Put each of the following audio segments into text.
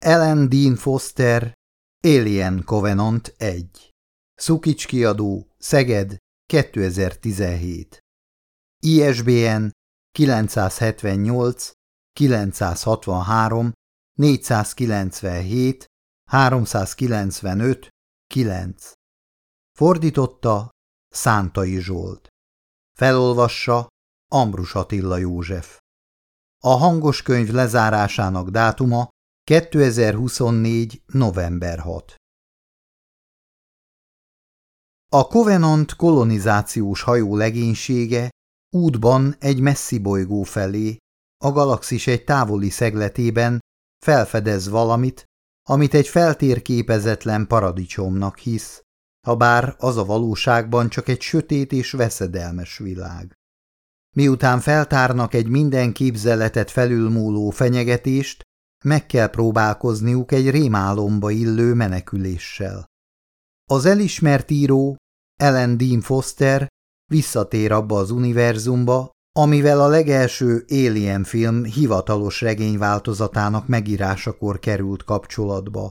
Ellen Dean Foster, Alien Covenant 1. Szukics kiadó, Szeged, 2017. ISBN 978 963 497 395 9. Fordította Szántai Zsolt. Felolvassa Ambrus Attila József. A hangos könyv lezárásának dátuma 2024. november 6. A Covenant kolonizációs hajó legénysége útban egy messzi bolygó felé, a galaxis egy távoli szegletében felfedez valamit, amit egy feltérképezetlen paradicsomnak hisz, ha bár az a valóságban csak egy sötét és veszedelmes világ. Miután feltárnak egy minden képzeletet felülmúló fenyegetést, meg kell próbálkozniuk egy rémálomba illő meneküléssel. Az elismert író, Ellen Dean Foster visszatér abba az univerzumba, amivel a legelső Alien film hivatalos regényváltozatának megírásakor került kapcsolatba.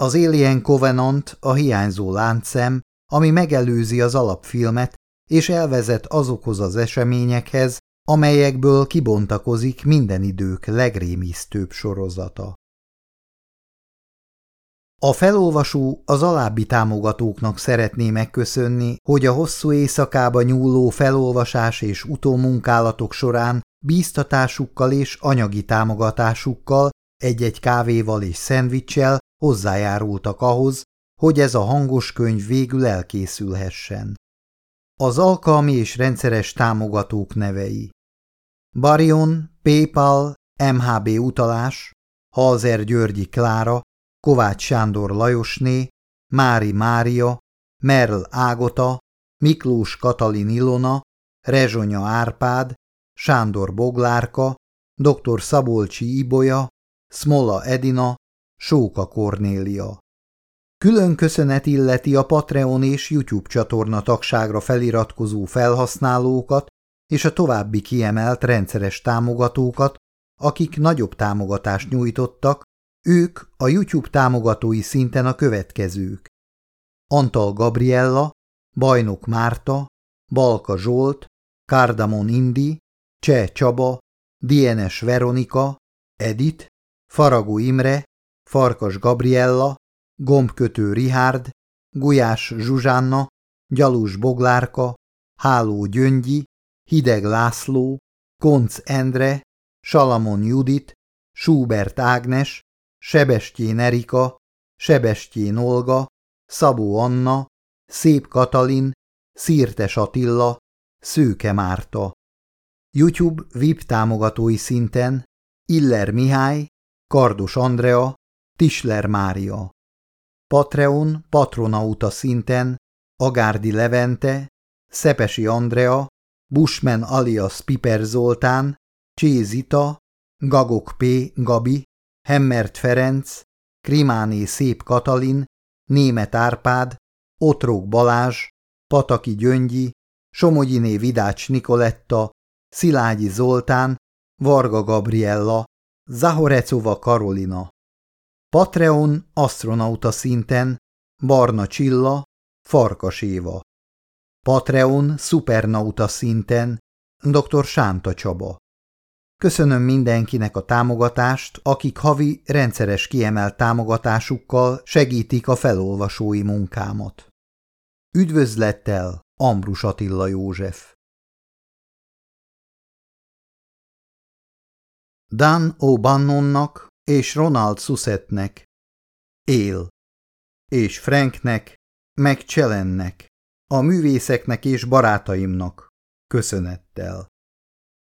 Az Alien Covenant a hiányzó láncszem, ami megelőzi az alapfilmet, és elvezet azokhoz az eseményekhez, amelyekből kibontakozik minden idők legrémisztőbb sorozata. A felolvasó az alábbi támogatóknak szeretné megköszönni, hogy a hosszú éjszakába nyúló felolvasás és utómunkálatok során bíztatásukkal és anyagi támogatásukkal, egy-egy kávéval és szendvicssel hozzájárultak ahhoz, hogy ez a hangos könyv végül elkészülhessen. Az alkalmi és rendszeres támogatók nevei Barion, PayPal, MHB utalás, Halzer Györgyi Klára, Kovács Sándor Lajosné, Mári Mária, Merl Ágota, Miklós Katalin Ilona, Rezsonya Árpád, Sándor Boglárka, dr. Szabolcsi Ibolya, Smola Edina, Sóka Kornélia. Külön köszönet illeti a Patreon és YouTube csatorna tagságra feliratkozó felhasználókat és a további kiemelt rendszeres támogatókat, akik nagyobb támogatást nyújtottak, ők a YouTube támogatói szinten a következők. Antal Gabriella, Bajnok Márta, Balka Zsolt, Kárdamon Indi, Cseh Csaba, DNS Veronika, Edit, Faragó Imre, Farkas Gabriella, Gombkötő Rihárd, Gulyás Zsuzsánna, Gyalus Boglárka, Háló Gyöngyi, Hideg László, Konc Endre, Salamon Judit, Schubert Ágnes, Sebestyén Erika, Sebestyén Olga, Szabó Anna, Szép Katalin, Szirtes Attila, Szőke Márta. YouTube VIP támogatói szinten Iller Mihály, Kardos Andrea, Tisler Mária. Patreon patronauta szinten Agárdi Levente, Szepesi Andrea, Bushman alias Piper Zoltán, Csézita, Gagok P. Gabi, Hemmert Ferenc, Krimáné Szép Katalin, Német Árpád, Otrók Balázs, Pataki Gyöngyi, Somogyiné Vidács Nikoletta, Szilágyi Zoltán, Varga Gabriella, Zahorecova Karolina. Patreon astronauta szinten Barna Csilla, Farkas Éva. Patreon szupernauta szinten dr. Sánta Csaba. Köszönöm mindenkinek a támogatást, akik havi rendszeres kiemelt támogatásukkal segítik a felolvasói munkámat. Üdvözlettel Ambrus Attila József Dan O'Bannonnak és Ronald Sussetnek, Él, és Franknek, meg Cselennek, a művészeknek és barátaimnak, köszönettel.